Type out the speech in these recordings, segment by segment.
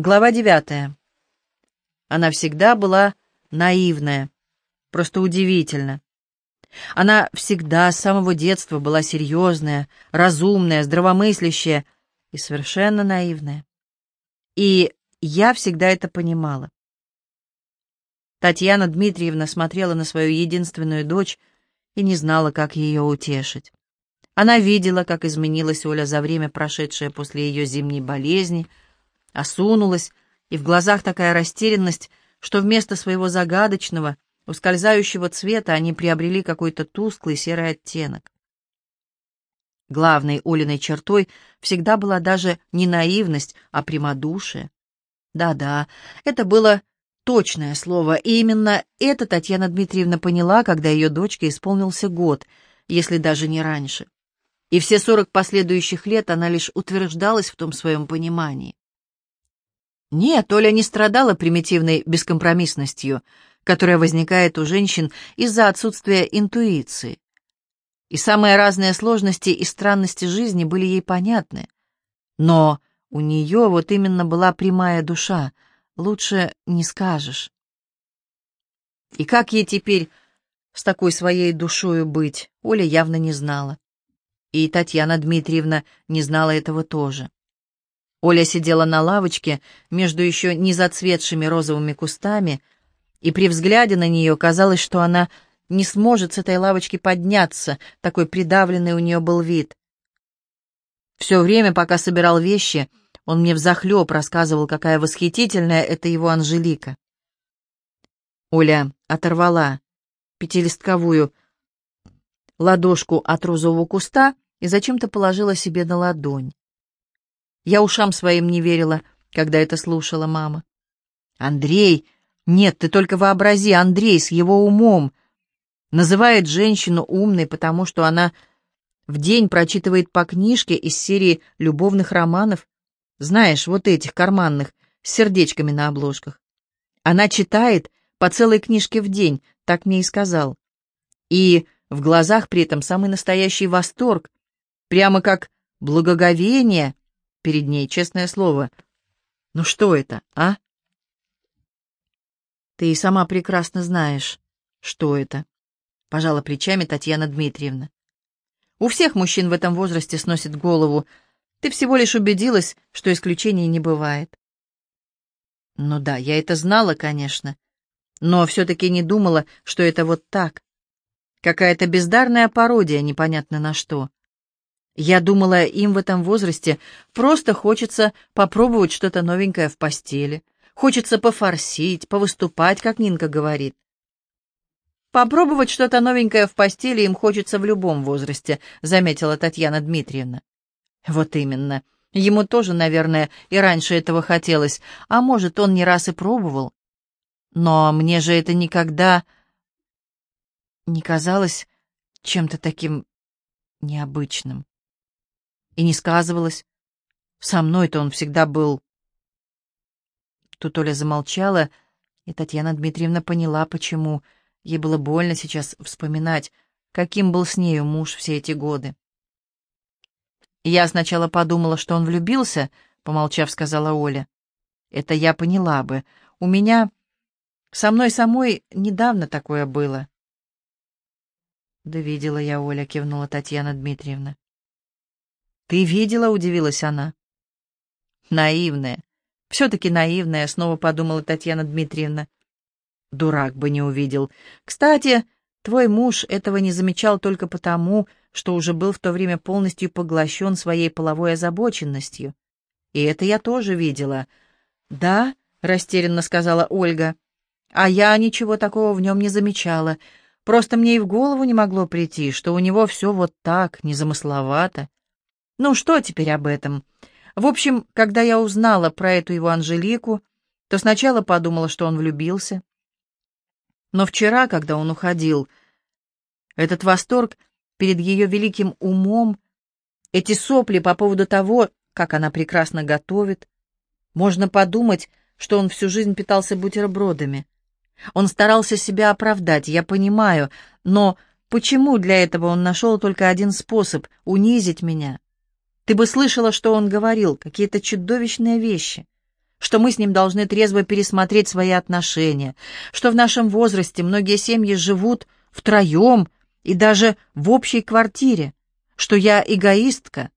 Глава девятая. Она всегда была наивная, просто удивительно. Она всегда с самого детства была серьезная, разумная, здравомыслящая и совершенно наивная. И я всегда это понимала. Татьяна Дмитриевна смотрела на свою единственную дочь и не знала, как ее утешить. Она видела, как изменилась Оля за время, прошедшее после ее зимней болезни, осунулась, и в глазах такая растерянность, что вместо своего загадочного, ускользающего цвета они приобрели какой-то тусклый серый оттенок. Главной Олиной чертой всегда была даже не наивность, а прямодушие. Да-да, это было точное слово, и именно это Татьяна Дмитриевна поняла, когда ее дочке исполнился год, если даже не раньше. И все сорок последующих лет она лишь утверждалась в том своем понимании. Нет, Оля не страдала примитивной бескомпромиссностью, которая возникает у женщин из-за отсутствия интуиции. И самые разные сложности и странности жизни были ей понятны. Но у нее вот именно была прямая душа, лучше не скажешь. И как ей теперь с такой своей душою быть, Оля явно не знала. И Татьяна Дмитриевна не знала этого тоже. Оля сидела на лавочке между еще не зацветшими розовыми кустами, и при взгляде на нее казалось, что она не сможет с этой лавочки подняться, такой придавленный у нее был вид. Все время, пока собирал вещи, он мне взахлеб рассказывал, какая восхитительная это его Анжелика. Оля оторвала пятилистковую ладошку от розового куста и зачем-то положила себе на ладонь. Я ушам своим не верила, когда это слушала мама. Андрей, нет, ты только вообрази, Андрей с его умом называет женщину умной, потому что она в день прочитывает по книжке из серии любовных романов, знаешь, вот этих карманных, с сердечками на обложках. Она читает по целой книжке в день, так мне и сказал. И в глазах при этом самый настоящий восторг, прямо как благоговение перед ней, честное слово. Ну что это, а? Ты и сама прекрасно знаешь, что это, пожала плечами Татьяна Дмитриевна. У всех мужчин в этом возрасте сносит голову. Ты всего лишь убедилась, что исключений не бывает. Ну да, я это знала, конечно, но все-таки не думала, что это вот так. Какая-то бездарная пародия, непонятно на что. Я думала, им в этом возрасте просто хочется попробовать что-то новенькое в постели. Хочется пофорсить, повыступать, как Нинка говорит. «Попробовать что-то новенькое в постели им хочется в любом возрасте», — заметила Татьяна Дмитриевна. «Вот именно. Ему тоже, наверное, и раньше этого хотелось, а может, он не раз и пробовал. Но мне же это никогда не казалось чем-то таким необычным и не сказывалось. Со мной-то он всегда был... Тут Оля замолчала, и Татьяна Дмитриевна поняла, почему. Ей было больно сейчас вспоминать, каким был с нею муж все эти годы. «Я сначала подумала, что он влюбился», — помолчав, сказала Оля. «Это я поняла бы. У меня... Со мной самой недавно такое было». «Да видела я, Оля», — кивнула Татьяна Дмитриевна. «Ты видела?» — удивилась она. «Наивная. Все-таки наивная», — снова подумала Татьяна Дмитриевна. «Дурак бы не увидел. Кстати, твой муж этого не замечал только потому, что уже был в то время полностью поглощен своей половой озабоченностью. И это я тоже видела». «Да?» — растерянно сказала Ольга. «А я ничего такого в нем не замечала. Просто мне и в голову не могло прийти, что у него все вот так, незамысловато. Ну что теперь об этом? В общем, когда я узнала про эту его Анжелику, то сначала подумала, что он влюбился. Но вчера, когда он уходил, этот восторг перед ее великим умом, эти сопли по поводу того, как она прекрасно готовит, можно подумать, что он всю жизнь питался бутербродами. Он старался себя оправдать, я понимаю, но почему для этого он нашел только один способ — унизить меня? Ты бы слышала, что он говорил, какие-то чудовищные вещи. что мы с ним должны трезво пересмотреть свои отношения, что в нашем возрасте многие семьи живут втроем и даже в общей квартире, что я эгоистка,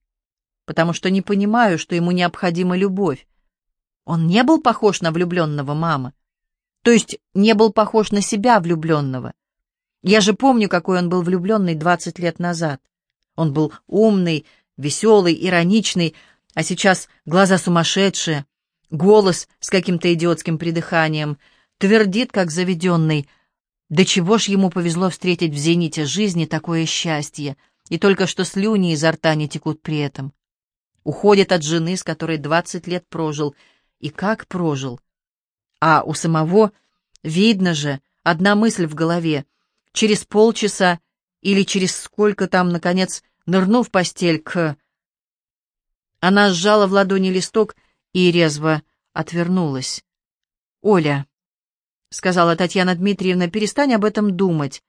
потому что не понимаю, что ему необходима любовь. Он не был похож на влюбленного мамы, то есть не был похож на себя влюбленного. Я же помню, какой он был влюбленный 20 лет назад. Он был умный, веселый, ироничный, а сейчас глаза сумасшедшие, голос с каким-то идиотским придыханием, твердит, как заведенный. Да чего ж ему повезло встретить в зените жизни такое счастье, и только что слюни изо рта не текут при этом. Уходит от жены, с которой двадцать лет прожил, и как прожил. А у самого, видно же, одна мысль в голове. Через полчаса или через сколько там, наконец, нырнув в постель к... Она сжала в ладони листок и резво отвернулась. «Оля», — сказала Татьяна Дмитриевна, — «перестань об этом думать.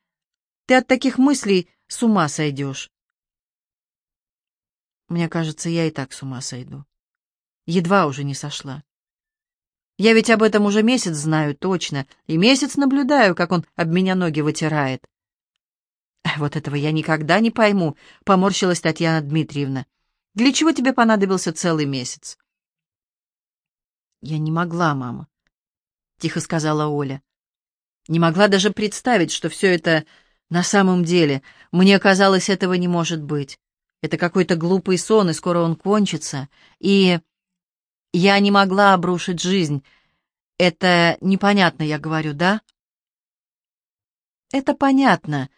Ты от таких мыслей с ума сойдешь». Мне кажется, я и так с ума сойду. Едва уже не сошла. Я ведь об этом уже месяц знаю точно, и месяц наблюдаю, как он об меня ноги вытирает. Вот этого я никогда не пойму, поморщилась Татьяна Дмитриевна. Для чего тебе понадобился целый месяц? Я не могла, мама, тихо сказала Оля. Не могла даже представить, что все это на самом деле. Мне казалось, этого не может быть. Это какой-то глупый сон, и скоро он кончится. И я не могла обрушить жизнь. Это непонятно, я говорю, да? Это понятно,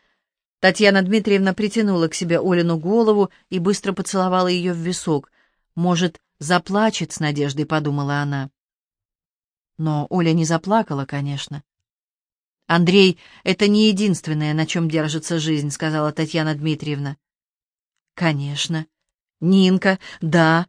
Татьяна Дмитриевна притянула к себе Олину голову и быстро поцеловала ее в висок. «Может, заплачет с надеждой», — подумала она. Но Оля не заплакала, конечно. «Андрей, это не единственное, на чем держится жизнь», — сказала Татьяна Дмитриевна. «Конечно. Нинка, да.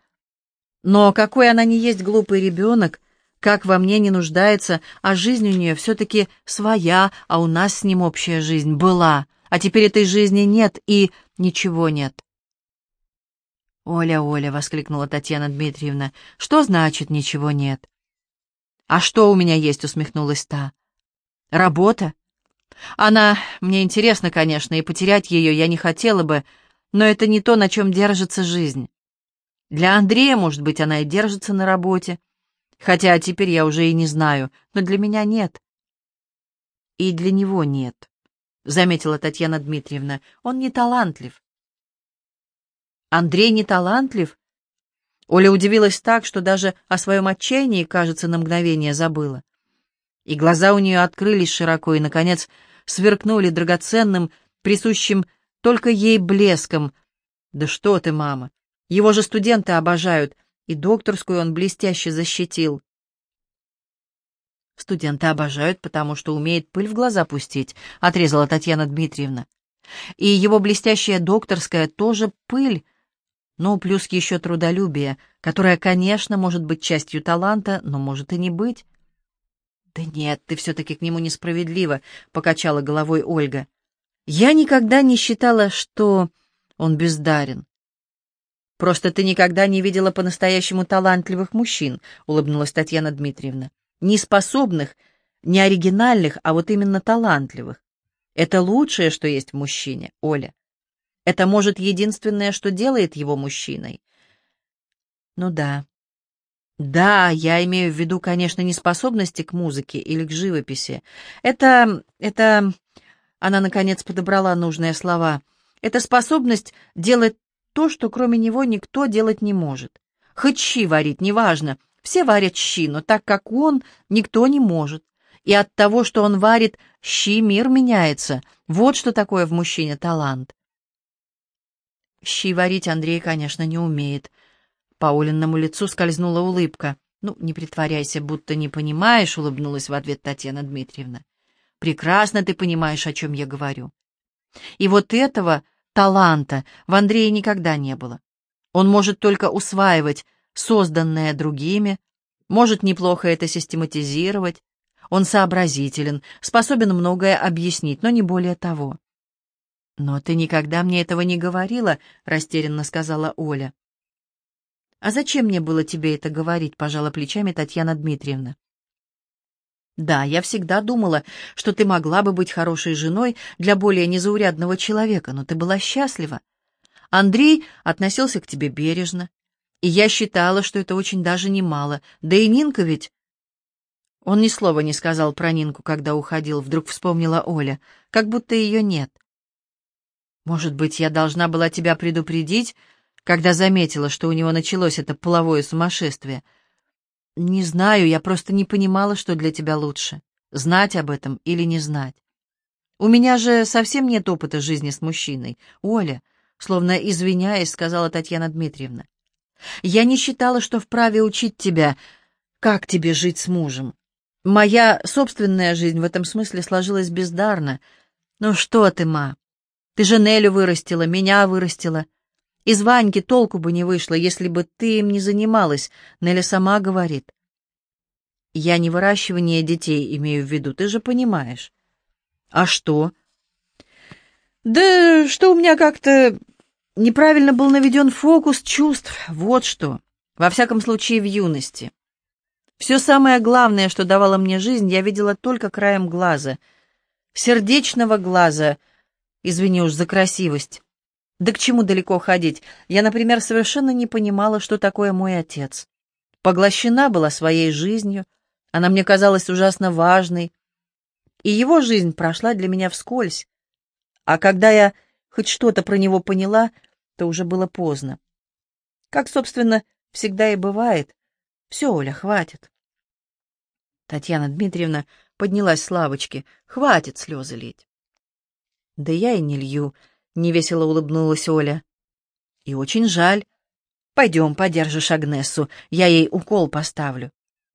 Но какой она не есть глупый ребенок, как во мне не нуждается, а жизнь у нее все-таки своя, а у нас с ним общая жизнь была а теперь этой жизни нет и ничего нет. «Оля, Оля!» — воскликнула Татьяна Дмитриевна. «Что значит ничего нет?» «А что у меня есть?» — усмехнулась та. «Работа? Она... Мне интересно, конечно, и потерять ее я не хотела бы, но это не то, на чем держится жизнь. Для Андрея, может быть, она и держится на работе, хотя теперь я уже и не знаю, но для меня нет. И для него нет. — заметила Татьяна Дмитриевна. «Он не талантлив». «Андрей не талантлив?» Оля удивилась так, что даже о своем отчаянии, кажется, на мгновение забыла. И глаза у нее открылись широко и, наконец, сверкнули драгоценным, присущим только ей блеском. «Да что ты, мама! Его же студенты обожают, и докторскую он блестяще защитил. Студенты обожают, потому что умеет пыль в глаза пустить, отрезала Татьяна Дмитриевна. И его блестящая докторская тоже пыль, ну, плюс еще трудолюбие, которое, конечно, может быть частью таланта, но может и не быть. «Да нет, ты все-таки к нему несправедлива», — покачала головой Ольга. «Я никогда не считала, что он бездарен». «Просто ты никогда не видела по-настоящему талантливых мужчин», — улыбнулась Татьяна Дмитриевна не способных, не оригинальных, а вот именно талантливых. Это лучшее, что есть в мужчине, Оля. Это, может, единственное, что делает его мужчиной. Ну да. Да, я имею в виду, конечно, не способности к музыке или к живописи. Это... это... Она, наконец, подобрала нужные слова. Это способность делать то, что кроме него никто делать не может. Хоть щи варить, неважно, все варят щи, но так как он, никто не может. И от того, что он варит щи, мир меняется. Вот что такое в мужчине талант. Щи варить Андрей, конечно, не умеет. По Олинному лицу скользнула улыбка. «Ну, не притворяйся, будто не понимаешь», — улыбнулась в ответ Татьяна Дмитриевна. «Прекрасно ты понимаешь, о чем я говорю. И вот этого таланта в Андрее никогда не было. Он может только усваивать созданное другими, может неплохо это систематизировать. Он сообразителен, способен многое объяснить, но не более того. «Но ты никогда мне этого не говорила», — растерянно сказала Оля. «А зачем мне было тебе это говорить?» — пожала плечами Татьяна Дмитриевна. «Да, я всегда думала, что ты могла бы быть хорошей женой для более незаурядного человека, но ты была счастлива. Андрей относился к тебе бережно, и я считала, что это очень даже немало. Да и Нинка ведь...» Он ни слова не сказал про Нинку, когда уходил, вдруг вспомнила Оля, как будто ее нет. «Может быть, я должна была тебя предупредить, когда заметила, что у него началось это половое сумасшествие?» «Не знаю, я просто не понимала, что для тебя лучше, знать об этом или не знать. У меня же совсем нет опыта жизни с мужчиной. Оля, словно извиняясь, сказала Татьяна Дмитриевна. Я не считала, что вправе учить тебя, как тебе жить с мужем. Моя собственная жизнь в этом смысле сложилась бездарно. Ну что ты, ма? Ты же Нелю вырастила, меня вырастила. Из Ваньки толку бы не вышло, если бы ты им не занималась, Неля сама говорит. Я не выращивание детей имею в виду, ты же понимаешь. А что? Да что у меня как-то неправильно был наведен фокус чувств, вот что. Во всяком случае, в юности. Все самое главное, что давало мне жизнь, я видела только краем глаза. Сердечного глаза. Извини уж за красивость. Да к чему далеко ходить? Я, например, совершенно не понимала, что такое мой отец. Поглощена была своей жизнью, она мне казалась ужасно важной, и его жизнь прошла для меня вскользь. А когда я хоть что-то про него поняла, то уже было поздно. Как, собственно, всегда и бывает. Все, Оля, хватит. Татьяна Дмитриевна поднялась с лавочки. Хватит слезы лить. Да я и не лью, — невесело улыбнулась Оля. «И очень жаль. Пойдем, подержишь Агнесу, я ей укол поставлю.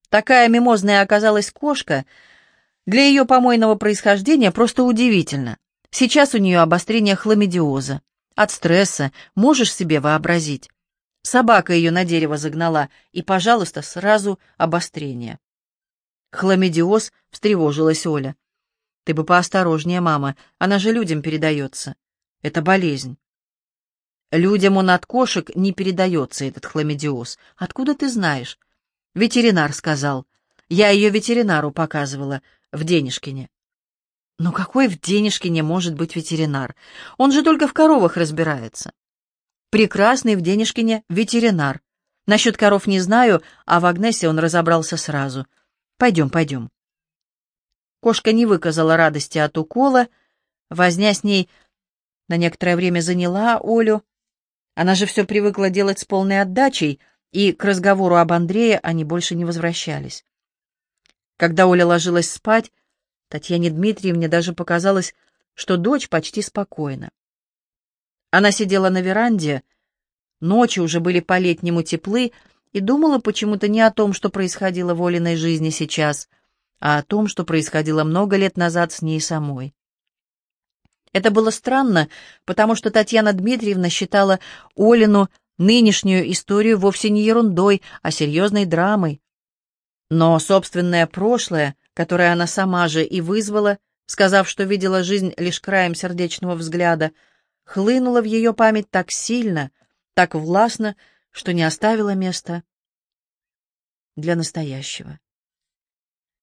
Такая мимозная оказалась кошка. Для ее помойного происхождения просто удивительно. Сейчас у нее обострение хламидиоза. От стресса можешь себе вообразить. Собака ее на дерево загнала, и, пожалуйста, сразу обострение. Хламидиоз встревожилась Оля. «Ты бы поосторожнее, мама, она же людям передается. Это болезнь. Людям он от кошек не передается, этот хламидиоз. Откуда ты знаешь? Ветеринар сказал. Я ее ветеринару показывала в Денежкине. Ну какой в Денежкине может быть ветеринар? Он же только в коровах разбирается. Прекрасный в Денежкине ветеринар. Насчет коров не знаю, а в Агнесе он разобрался сразу. Пойдем, пойдем. Кошка не выказала радости от укола. Возня с ней на некоторое время заняла Олю. Она же все привыкла делать с полной отдачей, и к разговору об Андрее они больше не возвращались. Когда Оля ложилась спать, Татьяне Дмитриевне даже показалось, что дочь почти спокойна. Она сидела на веранде, ночи уже были по-летнему теплы, и думала почему-то не о том, что происходило в Олиной жизни сейчас, а о том, что происходило много лет назад с ней самой. Это было странно, потому что Татьяна Дмитриевна считала Олину нынешнюю историю вовсе не ерундой, а серьезной драмой. Но собственное прошлое, которое она сама же и вызвала, сказав, что видела жизнь лишь краем сердечного взгляда, хлынуло в ее память так сильно, так властно, что не оставило места для настоящего.